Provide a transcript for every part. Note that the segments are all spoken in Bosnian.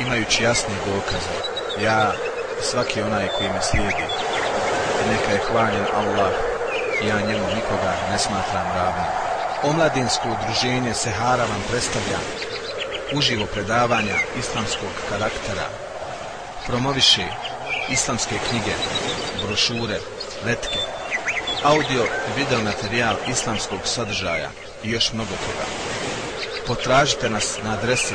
imajući jasne dokaze. Ja i svaki onaj koji me slijedi. I neka je hvaljen Allah, i ja njemu nikoga ne smatram ravnim. Omladinsko udruženje Sehara vam predstavlja uživo predavanja islamskog karaktera, promoviše islamske knjige, brošure, letke, audio i video materijal islamskog sadržaja i još mnogo toga. Potražite nas na adresi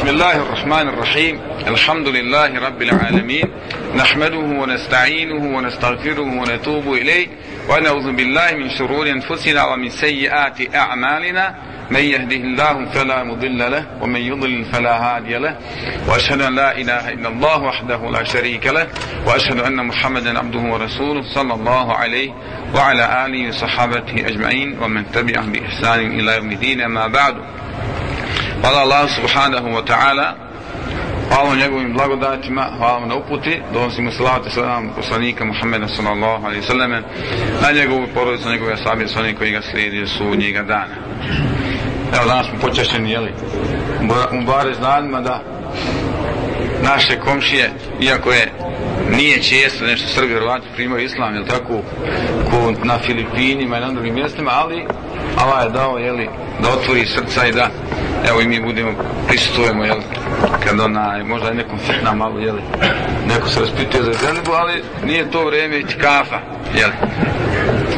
بسم الله الرحمن الرحيم. الحمد لله رب العالمين. نحمده ونستعينه ونستغفره ونتوب إليه. ونعوذ بالله من شرور أنفسنا ومن سيئات أعمالنا. من يهده الله فلا مضل له ومن يضلل فلا هادي له. وأشهد أن لا إله إلا الله وحده لا شريك له. وأشهد أن محمدا عبده ورسوله صلى الله عليه وعلى آله وصحابته أجمعين ومن تبعهم بإحسان إلى يوم الدين. ما بعد Hvala Allah subhanahu wa ta'ala. Hvala njegovim blagodatima, hvala na uputi, donosimo salat i salam poslanika Muhammeda sallallahu alaihi sallam na njegovu porodicu, na njegove sabi, sa onih koji ga slijedi su njega dana. Evo danas smo počešćeni, jeli, u bare znanima da naše komšije, iako je nije često nešto Srbi Hrvati primaju islam, jel tako, ko na Filipinima i na drugim mjestima, ali Allah je dao, jeli, da otvori srca i da, evo i mi budemo, prisutujemo, jel, kad ona, možda je nekom fitna malo, jel, neko se raspituje za ženbu, ali nije to vrijeme i tikafa, jel,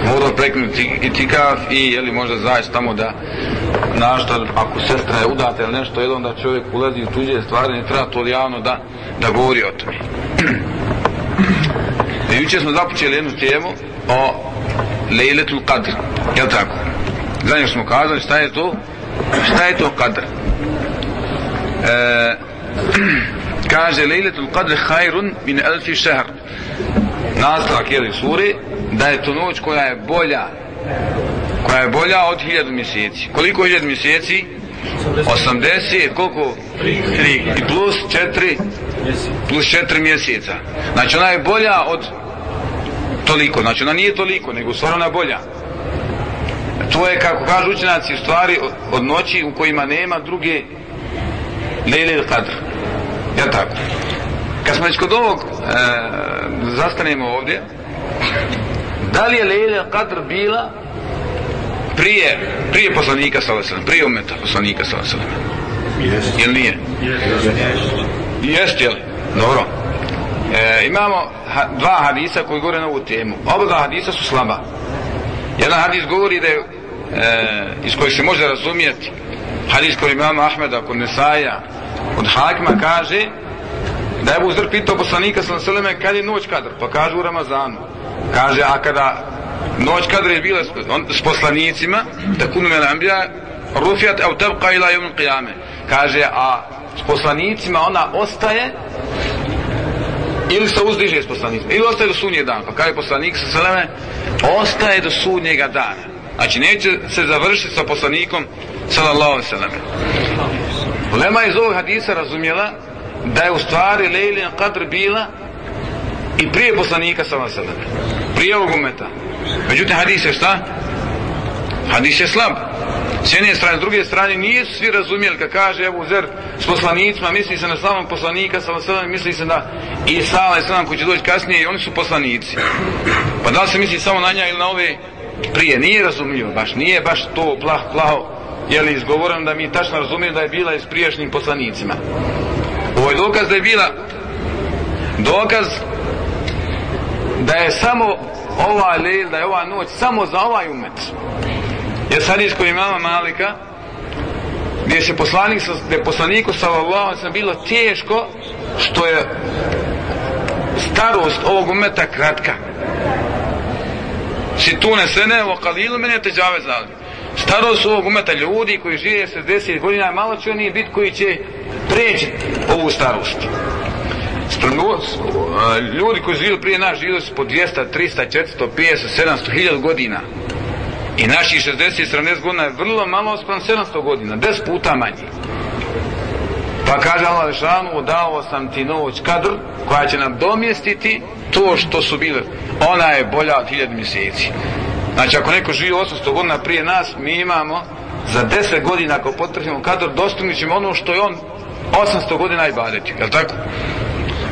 mora preknuti i tikaf i, jel, možda zaći tamo da, našta, ako sestra je udata ili nešto, jel, onda čovjek ulazi u tuđe stvari, ne treba to javno da, da govori o tome. I juče smo započeli jednu temu o Lejletul Qadr, jel tako? Zadnje smo kazali šta je to? Šta je to Qadr? E, kaže Lejletul Qadr hajrun min elfi šehr. Nastavak jeli suri, da je to noć koja je bolja koja je bolja od hiljadu mjeseci. Koliko je hiljadu mjeseci? 80, koliko? 3. I plus 4 plus 4 mjeseca. Znači ona je bolja od toliko. Znači ona nije toliko, nego stvarno ona bolja. To je, kako kažu učenjaci, stvari od, noći u kojima nema druge Lejle il Qadr. Ja tako. Kad smo već kod ovog e, zastanemo ovdje, da li je Lejle il Qadr bila prije, prije poslanika sallallahu prije umeta poslanika sallallahu Jest. Ili nije? Jest, jel? Dobro. E, imamo ha, dva hadisa koji govore na ovu temu. Oba dva hadisa su slaba. Jedan hadis govori da je, e, iz kojeg se može razumijeti hadis koji imama Ahmeda, kod Nesaja, od Hakima kaže da je Abu Zer pitao poslanika sallallahu alejhi ve selleme kad je noć kadr, pa kaže u Ramazanu. Kaže a kada noć kadr je bila s, on, s poslanicima, da kunu mel anbiya rufiyat au tabqa ila yawm qiyame. Kaže a s poslanicima ona ostaje ili se uzdiže s poslanikom. ili ostaje do sunnjeg dana. Pa kaže poslanik sa sveme, ostaje do sunnjega dana. Znači neće se završiti sa poslanikom sallallahu alejhi ve selleme. Ulema iz ovog hadisa razumjela da je u stvari Lejlin Qadr bila i prije poslanika sallallahu alejhi ve selleme. Prije ovog umeta. Međutim hadis je šta? Hadis je slab. S jedne strane, s druge strane, nisu svi razumijeli kad kaže Ebu Zer s poslanicima, misli se na samom poslanika, sa vaselam, misli se na Isa, ali sam koji će doći kasnije i oni su poslanici. Pa da li se misli samo na nja ili na ove prije? Nije razumljivo baš, nije baš to plah, plaho, je li izgovoren da mi tačno razumijemo da je bila i s prijašnjim poslanicima. Ovo je dokaz da je bila dokaz da je samo ova lejl, da je ova noć samo za ovaj umet. Je sad koji mama Malika, gdje se poslanik, gdje poslaniku sallallahu sam bilo teško što je starost ovog umeta kratka. Si tu ne sene, o kalilu mene te džave zali. Starost ovog umeta ljudi koji žive 60 godina, malo će oni biti koji će preći ovu starost. Ljudi koji živjeli prije nas živjeli su po 200, 300, 400, 500, 700, 1000 godina. I naši 60-70 godina je vrlo malo spram 700 godina, 10 puta manje. Pa kaže Allah Lešanu, dao sam ti noć kadr koja će nam domjestiti to što su bile. Ona je bolja od 1000 mjeseci. Znači ako neko živi 800 godina prije nas, mi imamo za 10 godina ako potrefimo kadr, dostignut ćemo ono što je on 800 godina i badeti. Je tako?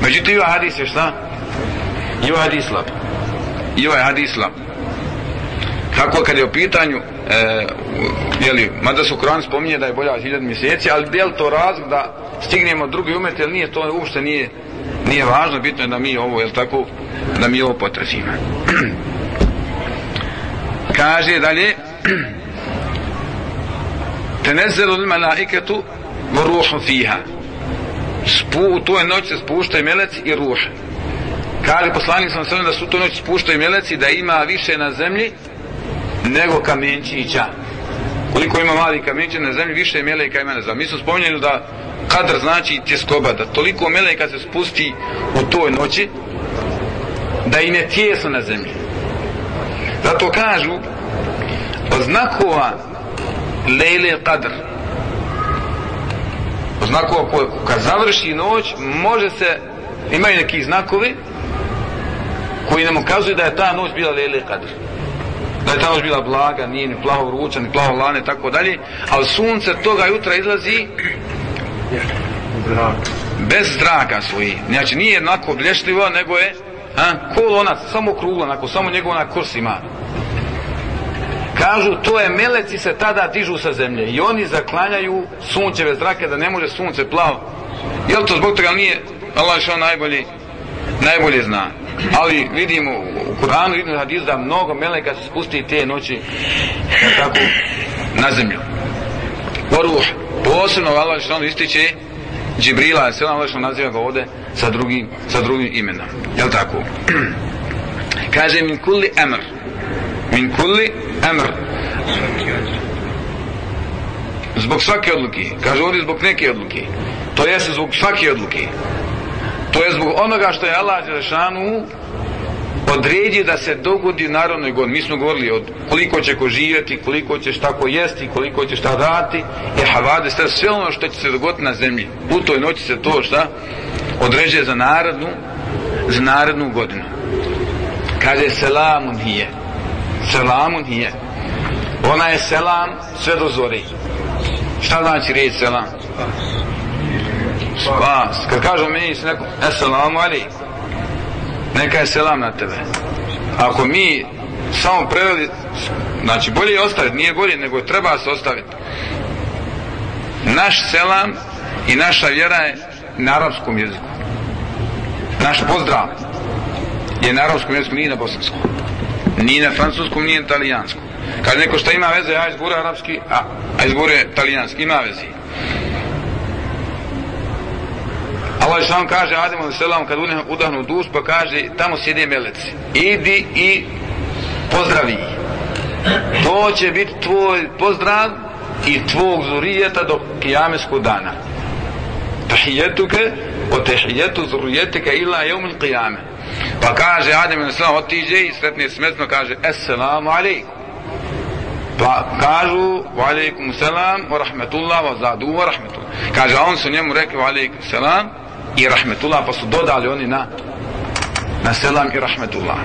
Međutim, i ovaj hadis je šta? I ovaj hadis slab. I ovaj hadis slab. Tako kad je u pitanju, e, jeli, mada su Koran spominje da je bolja od hiljad mjeseci, ali je to razlog da stignemo drugi umet, jer nije to uopšte nije, nije važno, bitno je da mi ovo, jel tako, da mi ovo potrefimo. Kaže dalje, tenezelu il malaiketu ruhu fiha. Spu, u toj noći se spuštaju melec i ruh. Kaže poslanik sam sve da su toj noći spuštaju meleci da ima više na zemlji nego kamenčića. Koliko ima mali kamenčića na zemlji, više meleka ima na zemlji. Mi smo spominjali da kadr znači tjeskoba, da toliko meleka se spusti u toj noći da im je tjesno na zemlji. Zato kažu od znakova lejle kadr od znakova koje kad završi noć može se imaju neki znakovi koji nam ukazuju da je ta noć bila lejle kadr da je ta noć bila blaga, nije ni plaho vruća, ni plaho lane, tako dalje, ali sunce toga jutra izlazi bez zraka svoji. Znači nije jednako blješljivo, nego je a, kolonac, samo krugla, onako, samo njegov na kurs ima. Kažu, to je meleci se tada dižu sa zemlje i oni zaklanjaju sunčeve zrake da ne može sunce plavo. Je to zbog toga nije Allah što najbolji najbolje zna. Ali vidimo u Kur'anu vidimo hadis da mnogo meleka se spusti te noći tako na zemlju. Poruh, posebno Allah što ističe Džibrila, se Allah ono što naziva ga ovde sa drugim, sa drugim imenom. Je tako? Kaže min kulli amr. Min kulli amr. Zbog svake odluke. Kaže ovdje zbog neke odluke. To jeste zbog svake odluke. To je zbog onoga što je Allah Đelešanu odredio da se dogodi u narodnoj godini. Mi smo govorili od koliko će ko živjeti, koliko će šta ko jesti, koliko će šta dati. E, je havade, sve, sve ono što će se dogoditi na zemlji. U toj noći se to šta određuje za narodnu, za narodnu godinu. Kaže selamun hije. Selamun hije. Ona je selam sve do zori. Šta znači riječ selam? Pa, Kad kažu meni se neko, eselamu alaikum. Neka je selam na tebe. Ako mi samo preveli, znači bolje je ostaviti, nije bolje, nego treba se ostaviti. Naš selam i naša vjera je na arapskom jeziku. Naš pozdrav je na arapskom jeziku, nije na bosanskom. Nije na francuskom, nije na italijanskom. Kad neko šta ima veze, ja izgure arapski, a, a izgure italijanski, ima veze. Ovaj Allah Žešan kaže Ademu a.s. kad udahnu duš pa kaže tamo sjede meleci. Idi i pozdravi. To će biti tvoj pozdrav i tvog zurijeta do kijameskog dana. Tahijetuke o tahijetu zurijetike ila jeumil kijame pa kaže Adem a.s. otiđe i sretne smetno kaže assalamu alaikum. Pa kažu wa alaikum salam wa rahmetullah wa zadu wa rahmetullah. Kaže a on su njemu rekli wa alaikum salam i rahmetullah pa su dodali oni na na selam i rahmetullah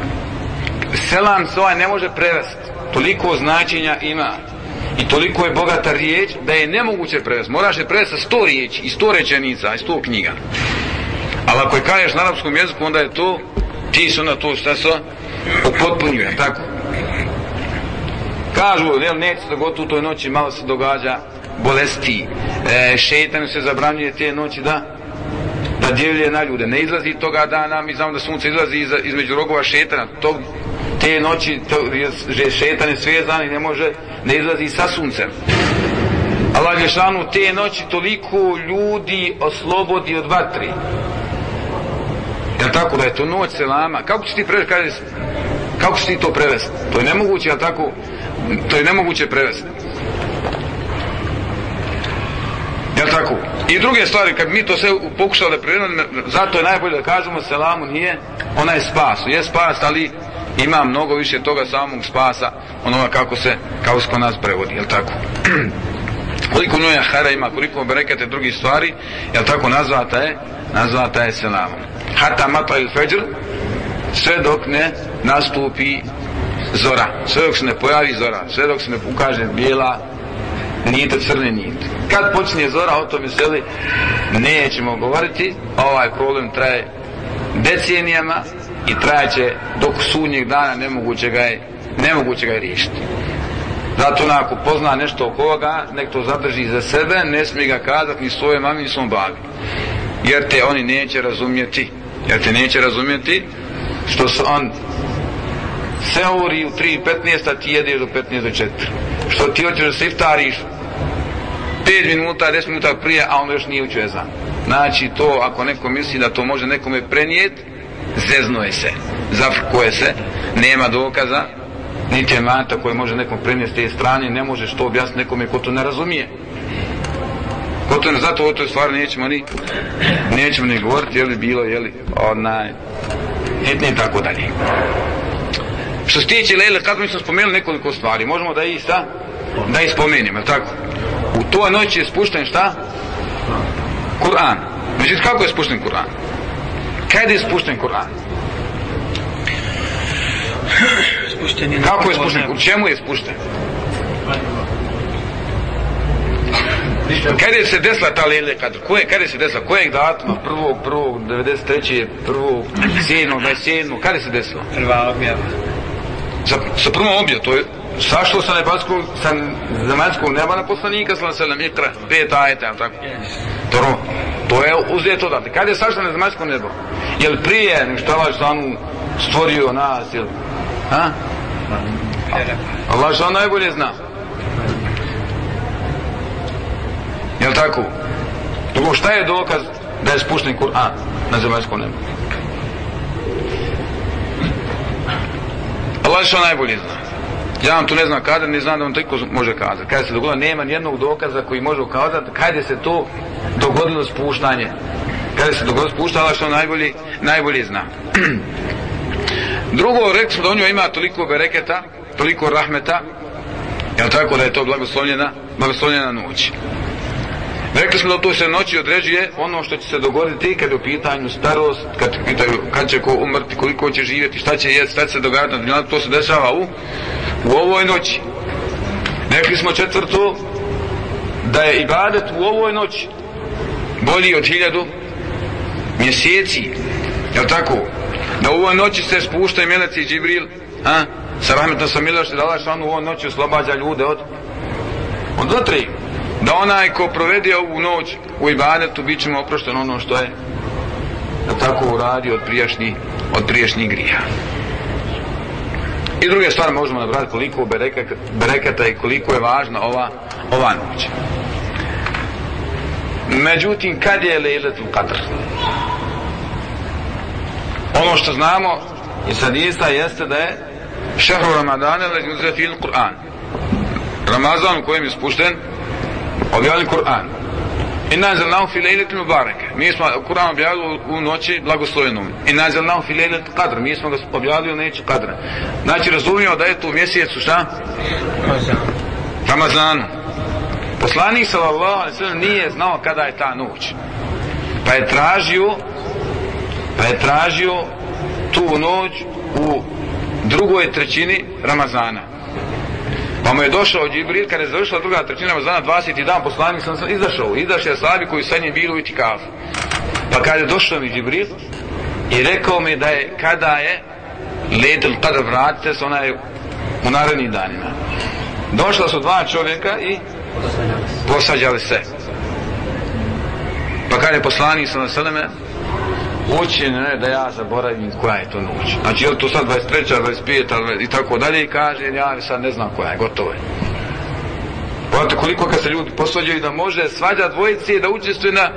selam se ovaj ne može prevesti toliko značenja ima i toliko je bogata riječ da je nemoguće prevesti. Moraš je prevesti sa sto riječi, i sto rečenica, i sto knjiga. Ali ako je kažeš na arapskom jeziku, onda je to, ti su na to šta se upotpunjuje, tako? Kažu, jel, neće se dogoditi u toj noći, malo se događa bolesti, e, šetan se zabranjuje te noći da da djeluje na ljude. Ne izlazi toga dana, mi znamo da sunce izlazi iz, između rogova šetana, tog, te noći to, je šetan je svezan i ne može, ne izlazi sa suncem. Allah Žešanu te noći toliko ljudi oslobodi od vatri. Jel tako da je to noć selama? Kako će ti prevesti? Kaže, kako će ti to prevesti? To je nemoguće, jel tako? To je nemoguće prevesti. Jel tako? I druge stvari, kad mi to sve pokušali da prirodimo, zato je najbolje da kažemo selamu nije, ona je spas. Je spas, ali ima mnogo više toga samog spasa, onoga kako se, kao se nas prevodi, jel tako? koliko njoja hara ima, koliko berekete drugi stvari, jel tako nazvata je, nazvata je selamom. Hata mata il feđr, sve dok ne nastupi zora, sve dok se ne pojavi zora, sve dok se ne ukaže bijela nite crne nit. Kad počinje zora, o tome seli, nećemo govoriti, ovaj problem traje decenijama i trajeće dok sunnjeg dana nemoguće ga je, nemoguće ga je riješiti. Zato onako pozna nešto oko ovoga, nek to zadrži za sebe, ne smije ga kazati ni svoje mami ni svom babi. Jer te oni neće razumjeti. Jer te neće razumjeti što se on seori u 3.15, a ti jedeš do 15 do 4. Što ti hoćeš da se iftariš 5 minuta, 10 minuta prije, a on još nije učio ezan. Znači to, ako neko misli da to može nekome prenijeti, zeznuje se, zafrkuje se, nema dokaza, niti je mata koji može nekom prenijeti s te strane, ne možeš to objasniti nekome ko to ne razumije. Ko to ne, zato o toj stvari nećemo ni, nećemo ni govoriti, je li bilo, je li, onaj, hitni i tako dalje. Što se tiče Lele, kad mi smo spomenuli nekoliko stvari, možemo da i šta? Da ih spomenimo, tako? U toj noći je spušten šta? Kur'an. Međutim, kako je spušten Kur'an? Kada je spušten Kur'an? Spušten je Kako je spušten? U čemu je spušten? Kada je se desila ta lele kadr? Koje, kada je se desila? Kojeg datuma? Prvog, prvog, 93. Prvog, 7. 27. Kada je se desila? Prva objava. Sa, sa prvom objavom, to je sašlo sa nebeskog, sa zemaljskog neba na poslanika, sa selam ikra, pet ajeta, tako? To, to je uzeto odatle. Kad je sašlo na zemaljsko nebo? Jel prije, nego što Allah Žešanu stvorio nas, jel? Ha? Allah Žešanu najbolje zna. Jel tako? Drugo, šta je dokaz da je spušten Kur'an na zemaljsko nebo? Allah što najbolje zna. Ja vam to ne znam kada, ne znam da vam to iko može kazati. Kada se dogodilo, nema nijednog dokaza koji može ukazati kada se to dogodilo spuštanje. Kada se dogodilo spuštanje, što najbolji, najbolji zna. Drugo, rekli smo da u njoj ima toliko bereketa, toliko rahmeta, jel tako da je to blagoslovljena, blagoslovljena noć. Rekli smo da to se noći određuje ono što će se dogoditi kad je u pitanju starost, kad, pitaju, kad će ko umrti, koliko će živjeti, šta će jesti, šta će se događati, to se dešava u, u ovoj noći. Rekli smo četvrtu da je ibadet u ovoj noći bolji od hiljadu mjeseci, je tako? Da u ovoj noći se spušta i meleci i Džibril, a? sa rahmetom sa milošću, da Allah u ovoj noći oslobađa ljude od od vatre. da onaj ko provede ovu noć u ibadetu bit ćemo oprošteno ono što je da tako uradi od prijašnjih od prijašnjih grija i druge stvari možemo nabrati koliko berekata, berekata i koliko je važna ova ova noć međutim kad je lejletul qadr ono što znamo i sadista jeste da je šehru ramadana leđu fil Kur'an Ramazan u kojem je spušten objavljen Kur'an. Inna zelnahu fi lejleti mubarak. Mi smo Kur'an objavili u noći blagoslovenom. Inna zelnahu fi lejleti qadr. Mi smo ga objavili u neći qadra. Znači razumijemo da je to u mjesecu šta? Ramazan. Poslanik sallallahu alejhi ve sellem nije znao kada je ta noć. Pa je tražio pa je tražio tu noć u drugoj trećini Ramazana. Pa mu je došao Džibril, kada je završila druga trećina Ramazana, 20. dan poslanik sam sam izašao. Izašao je sahabi koji sa njim bilo u itikafu. Pa kada je došao mi Džibril i rekao mi da je kada je letel kada vratite se, ona je u narednim danima. Došla su dva čovjeka i posađali se. Pa kada je poslanik sam sam učinjeno je da ja zaboravim koja je to noć. Znači, je li to sad 23. 25. i tako dalje i kaže, ja sad ne znam koja je, gotovo je. Pogledajte koliko kad se ljudi posvađaju da može svađa dvojice i da učestvuje na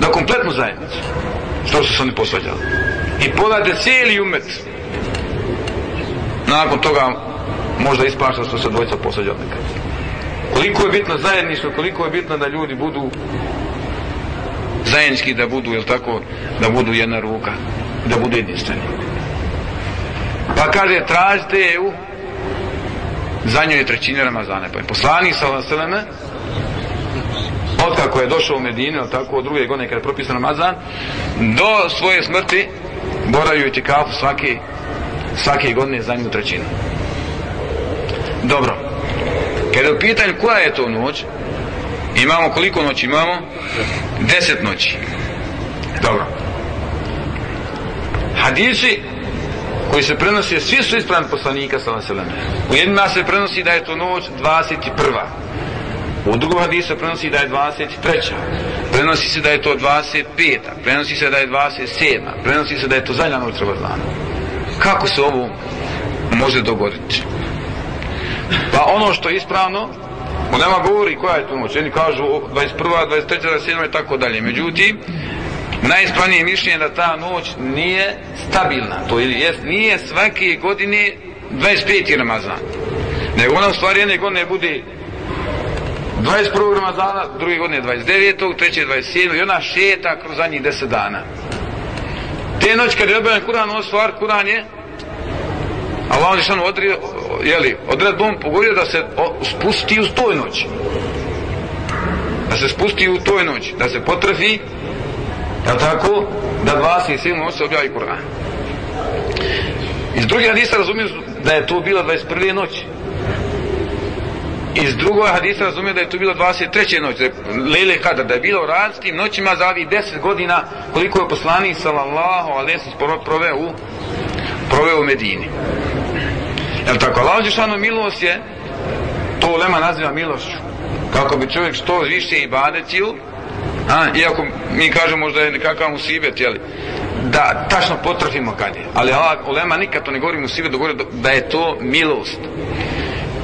na kompletnu zajednicu. Što su se oni posvađali. I pogledajte cijeli umet. Nakon toga možda ispašta što se dvojica posvađali nekad. Koliko je bitno zajedništvo, koliko je bitno da ljudi budu zajednički da budu, jel tako, da budu jedna ruka, da budu jedinstveni. Pa kaže, tražite je u zadnjoj trećini Ramazana. Pa je poslanik sa Vaseleme, od kako je došao u Medinu, tako, od druge godine kada je propisan Ramazan, do svoje smrti boravio i kafu svake, svake godine zadnju trećinu. Dobro. Kada je u pitanju koja je to noć, Imamo koliko noći imamo? Deset noći. Dobro. Hadisi koji se prenosi, svi su ispravni poslanika sa naselene. U jednima se prenosi da je to noć 21. U drugom hadisu se prenosi da je 23. Prenosi se da je to 25. Prenosi se da je 27. Prenosi se da je to zadnja noć Ramazana. Kako se ovo može dogoditi? Pa ono što je ispravno, On nama govori koja je tu noć. Oni kažu 21. 23. 27. i tako dalje. Međutim, najispravnije mišljenje da ta noć nije stabilna. To je, jest, nije svake godine 25. Ramazan. Nego ona u stvari jedne godine bude 21. Ramazana, druge godine 29. treće 27. i ona šeta kroz zadnjih 10 dana. Te noć kad je objavljen Kur'an, ono stvar, Kur'an je Allah on je odrio, jeli, odredbom pogodio da se o, spusti u toj noći. Da se spusti u toj noći, da se potrefi, je tako, da 27 noći se objavi Kur'an. Iz druge hadisa razumiju da je to bila 21. noći. Iz drugog hadisa razumiju da je to bilo 23. noć, da je Lele Kadar, da je bilo u noćima za ovih 10 godina koliko je poslanik sallallahu alaihi sallam proveo u proveo u Medini. Jel tako? Allah Đešanu milost je, to Lema naziva milošću. Kako bi čovjek što više i badetio, a, iako mi kažemo možda je nekakav musibet, jeli, da tačno potrafimo kad je. Ali Allah, Lema nikad to ne govori musibet, da govori da je to milost.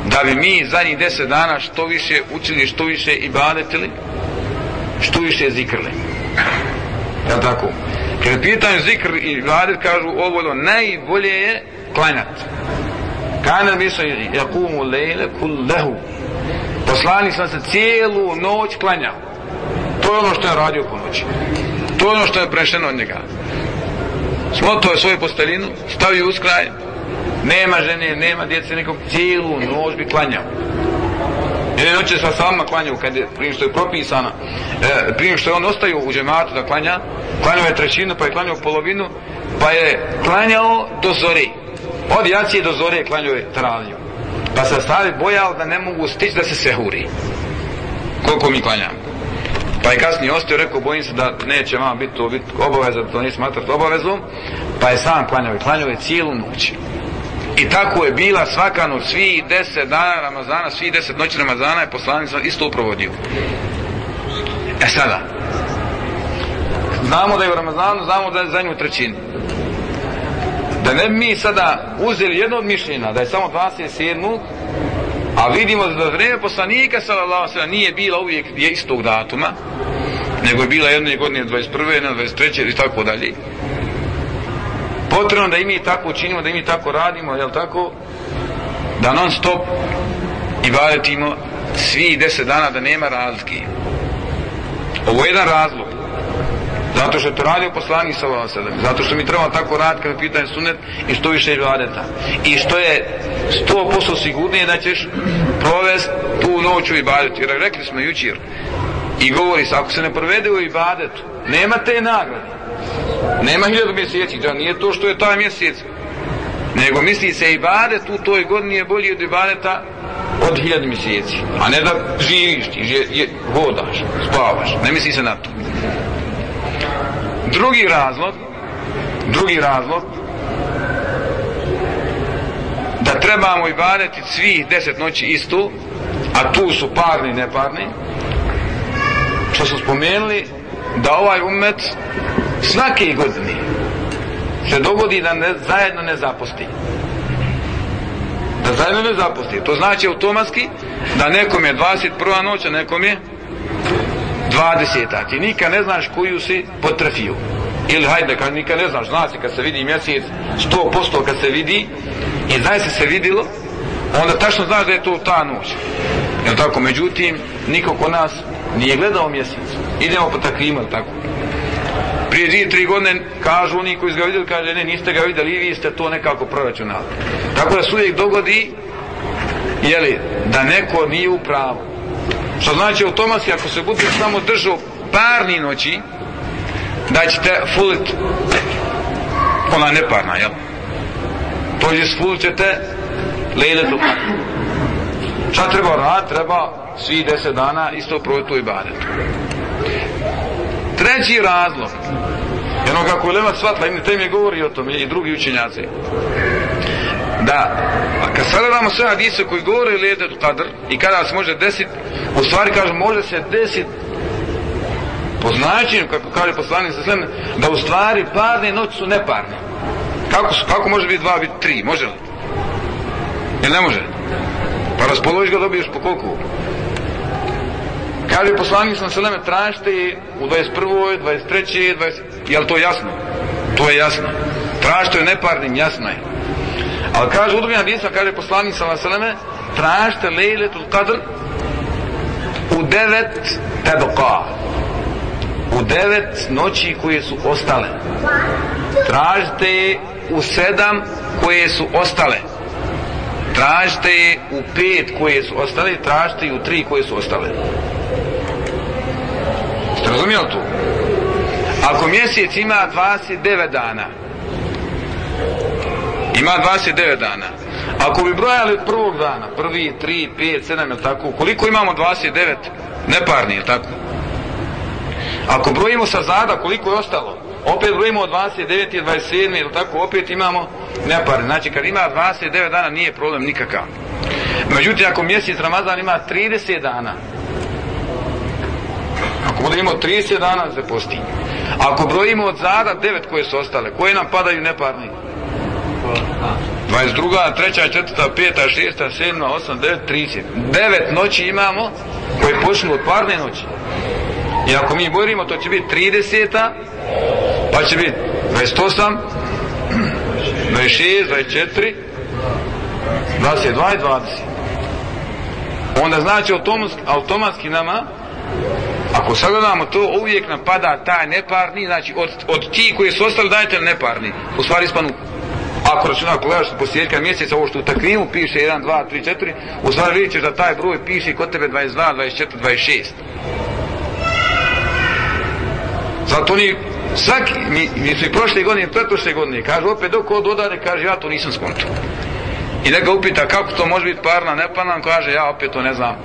Da bi mi zadnjih deset dana što više učili, što više i badetili, što više zikrli. Jel tako? Kad pitanju zikr i ibadet, kažu ovo ono najbolje je klanjati. Kana misle jakumu lejle kullahu. Poslani sam se cijelu noć klanjao. To je ono što je radio po noći. To je ono što je prešeno od njega. Smoto je svoju postelinu, stavio uz kraj. Nema žene, nema djece, nekog cijelu noć bi klanjao. Jedne noće sa sama klanjao, kad je, prije što je propisana, e, prije što je on ostaju u džematu da klanja, klanjao je trećinu, pa je klanjao polovinu, pa je klanjao do zori od jacije do zore klanjuje travnju. Pa se stali bojao da ne mogu stići da se sehuri. Koliko mi klanjamo. Pa je kasnije ostio, rekao, bojim se da neće vam biti to biti obaveza, da to nije smatrati obavezom. Pa je sam klanjao i klanjao je cijelu noć. I tako je bila svaka noć, svi deset dana Ramazana, svi deset noći Ramazana je poslanik isto uprovodio. E sada, znamo da je u Ramazanu, znamo da je za nju trećinu da ne mi sada uzeli jedno od mišljenja da je samo 27. a vidimo da vreme poslanika sallallahu alejhi nije bila uvijek je istog datuma nego je bila jedne godine 21. na 23. i tako dalje potrebno da i mi tako činimo da i mi tako radimo jel tako da non stop i svi 10 dana da nema razlike ovo je jedan razlog Zato što je to radio poslanik sa ovom sedem. Zato što mi treba tako raditi kada pitanje sunet i što više ibadeta. I što je sto posto sigurnije da ćeš provest tu noć u ibadetu. Jer rekli smo jučer i govori se, ako se ne provede u ibadetu, nema te nagrade. Nema hiljadu mjeseci, da nije to što je taj mjesec nego misli se ibadet u toj godini je bolji od ibadeta od hiljadu mjeseci a ne da živiš ti je, je, hodaš, spavaš ne misli se na to drugi razlog drugi razlog da trebamo ibadeti svih deset noći istu, a tu su parni i neparni što su spomenuli da ovaj umet svake godine se dogodi da ne, zajedno ne zapusti da zajedno ne zapusti to znači automatski da nekom je 21. noć a nekom je 20. ti nikad ne znaš koju si potrefio. Ili hajde kad nikad ne znaš. Zna se kad se vidi mjesec 100% kad se vidi. I znaje se se vidilo onda tačno znaš da je to ta noć. Jel tako? Međutim niko ko nas nije gledao mjesec. Idemo po takvima tako? Prije dvije, tri godine kažu oni koji su ga vidjeli, kaže ne, niste ga vidjeli i vi ste to nekako proračunali. Tako da se uvijek dogodi, jeli, da neko nije u pravu. Što znači automatski, ako se bude samo držao parni noći, da ćete fulit ona neparna, jel? To je fulit ćete lejle tu Šta treba rad? Treba svi deset dana isto provjetu i badetu. Treći razlog, jedno kako je Lema shvatila, im tem je govori o tome i drugi učenjaci, da, a kad sagledamo sve hadise koji govore lede kadr i kada se može desiti, u stvari kažem može se desiti po značenju, kako kaže poslanik sa sveme, da u stvari parne noći su neparne. Kako, su, kako može biti dva, biti tri, može li? Ili ne može? Pa raspoložiš ga dobiješ po koliko? Kaže poslanik sa sveme, tražite u 21. 23. 20... Je li to jasno? To je jasno. Tražite je neparnim, jasno je. Ali kaže u drugim hadisma, kaže poslanik sa sveme, tražite lejletul kadr u devet tebqa u devet noći koje su ostale. Tražite je u sedam koje su ostale. Tražite je u pet koje su ostale tražite je u tri koje su ostale. Ste razumijeli tu? ako mjesec ima 29 dana ima 29 dana ako bi brojali od prvog dana prvi, tri, pet, sedam, ili tako koliko imamo 29 neparni, ili tako Ako brojimo sa zada koliko je ostalo, opet brojimo od 29. i 27. ili tako, opet imamo neparni. Znači, kad ima 29 dana, nije problem nikakav. Međutim, ako mjesec Ramazan ima 30 dana, ako budemo 30 dana, se posti. Ako brojimo od zada 9 koje su ostale, koje nam padaju neparni? 22. 3. 4. 5. 6. 7. 8. 9. 30. 9 noći imamo koje počnu od parne noći. I ako mi borimo, to će biti 30. Pa će biti 28, 26, 24, 22 i 20. Onda znači automatski, automatski nama, ako sagledamo to, uvijek nam pada taj neparni, znači od, od ti koji su ostali dajte neparni. U stvari ispanu ako računa ako gledaš posljedka mjeseca ovo što u takvimu piše 1, 2, 3, 4 u stvari vidjet ćeš da taj broj piše kod tebe 22, 24, 26 Zato oni svaki, mi, mi su i prošle godine, pretošle godine, kaže opet dok od odare, kaže ja to nisam skonto. I neka upita kako to može biti parna, ne parna, kaže ja opet to ne znam.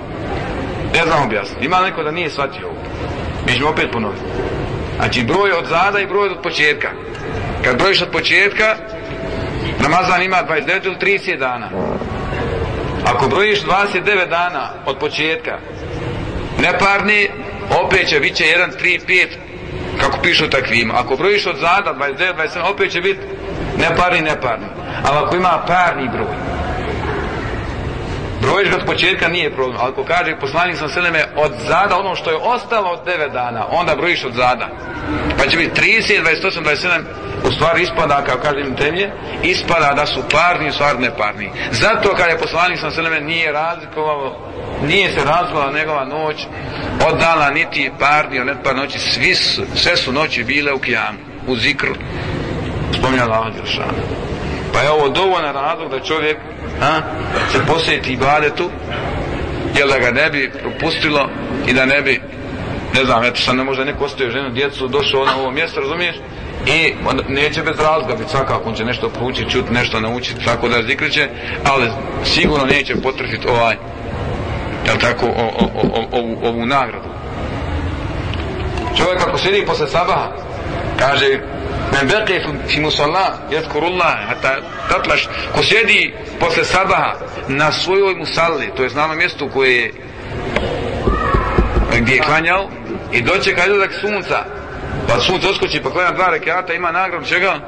Ne znam objasniti. Ima neko da nije shvatio ovo. Mi ćemo opet ponoviti. Znači broj od zada i broj od početka. Kad brojiš od početka, Ramazan ima 29 ili 30 dana. Ako brojiš 29 dana od početka, neparni, opet će bit će 1, 3, 5, kako pišu takvim. Ako brojiš od zada 29, 27, opet će biti neparni, neparni. Ali ako ima parni broj, već od početka nije problem. Ali ako kaže poslanik sam seleme od zada, ono što je ostalo od 9 dana, onda brojiš od zada. Pa će biti 30, 28, 27, u stvari ispada, kao kažem temlje, ispada da su parni, u stvari neparni. Zato kada je poslanik sam seleme nije razlikovao nije se razvala njegova noć od dana niti parni, dio net par noći svi su, sve su noći bile u kijam u zikru Spominjala Allah Đelšana pa je ovo dovoljna razlog da čovjek a, se posjeti ibadetu jel da ga ne bi propustilo i da ne bi ne znam, eto sad ne možda neko ostaje ženu, djecu, došao na ovo mjesto, razumiješ? i on neće bez razloga biti svakako, on će nešto proučiti, čuti, nešto naučiti, tako da zikriće, ali sigurno neće potrfiti ovaj, jel tako, o, o, o, o, ovu, ovu nagradu. Čovjek ako sjedi posle sabaha, kaže, men beqe fi musalla, yadhkurullah hatta tatlaš, ko sjedi posle sabaha na svojoj musalli, to je znano mjesto koje je gdje je klanjao i doće kad izlazak sunca pa sunce oskoči pa klanja dva rekiata ima nagradu čega?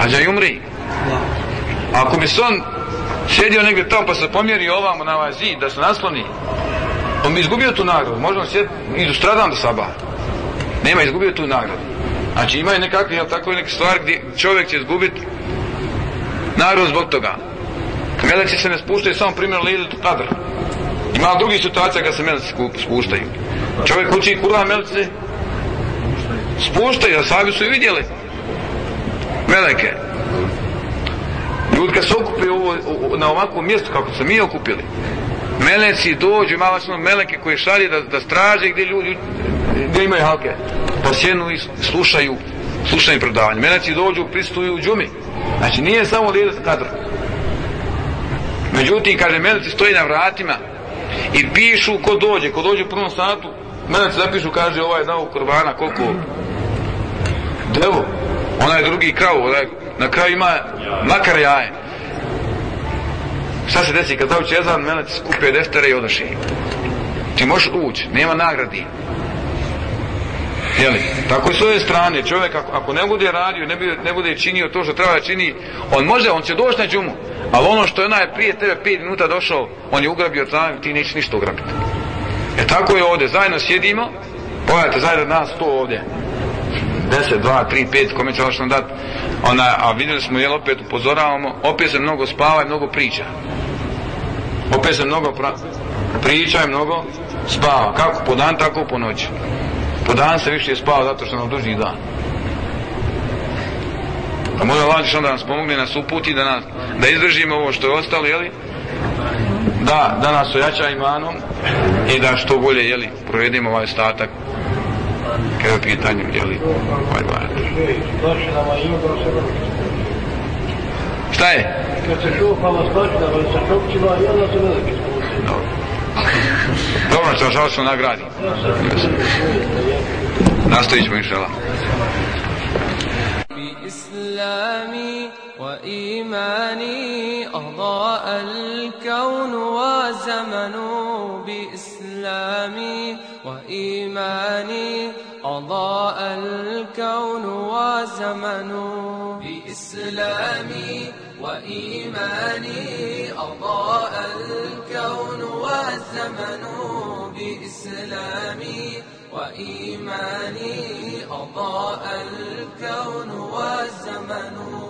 Hađa i umri. Ako bi se on sjedio negdje tamo pa se pomjeri ovamo na ovaj zid da se nasloni on bi izgubio tu nagradu. Možda on sjedi idu stradam do sabaha. Nema izgubio tu nagradu znači imaju nekakve jel tako neke stvari gdje čovjek će izgubiti narod zbog toga meleci se ne spuštaju samo primjer lijedu tu kadr Ima drugi situacija kad se meleci spuštaju. Čovjek uči Kur'an meleci spuštaju, a sabi su i vidjeli meleke. Ljudi kad se okupi ovo, na ovakvom mjestu kako se mi okupili, meleci dođu, malo su ono meleke koje šalje da, da straže gdje ljudi, gdje imaju halke, pa sjenu i slušaju, slušanje predavanje. Menaci dođu, pristuju u džumi. Znači nije samo lijedac kadr. Međutim, kaže, menaci stoji na vratima, i pišu ko dođe, ko dođe u prvom satu, menaci zapišu, kaže ovaj dao kurbana, koliko devo, onaj drugi krav, onaj, na kraju ima makar jaje. Šta se desi, kad dao čezan, menaci skupe deftere i odaši. Ti možeš ući, nema nagradi. Jeli? Tako je s ove strane, čovjek ako, ako ne bude radio, ne, bude, ne bude činio to što treba da čini, on može, on će doći na džumu, ali ono što je onaj prije tebe 5 minuta došao, on je ugrabio tamo, ti neće ništa ugrabiti. E tako je ovdje, zajedno sjedimo, pogledajte, zajedno nas to ovdje, 10, 2, 3, 5, kome će vam dati, ona, a vidjeli smo, jel, opet upozoravamo, opet se mnogo spava i mnogo priča. Opet se mnogo pra, priča i mnogo spava, kako po dan, tako po noći. Po dan se više spava zato što nam duži dan. A možda Allah što da nas pomogne, nas uputi, da, nas, da izdržimo ovo što je ostalo, jeli? Da, da nas ojača imanom i da što bolje, jeli, provedemo ovaj ostatak kada je pitanje, jeli, ovaj dva. Šta je? Kad se šupa vas dođe, ali se šupćima, jedna se velike Dobro. Dobro, žal što nagradi. Nastavit ćemo inšala. بإسلامي وإيماني أضاء الكون وزمن بإسلامي وإيماني أضاء الكون وزمن بإسلامي وإيماني أضاء الكون والزمن بإسلامي. وإيماني أضاء الكون والزمن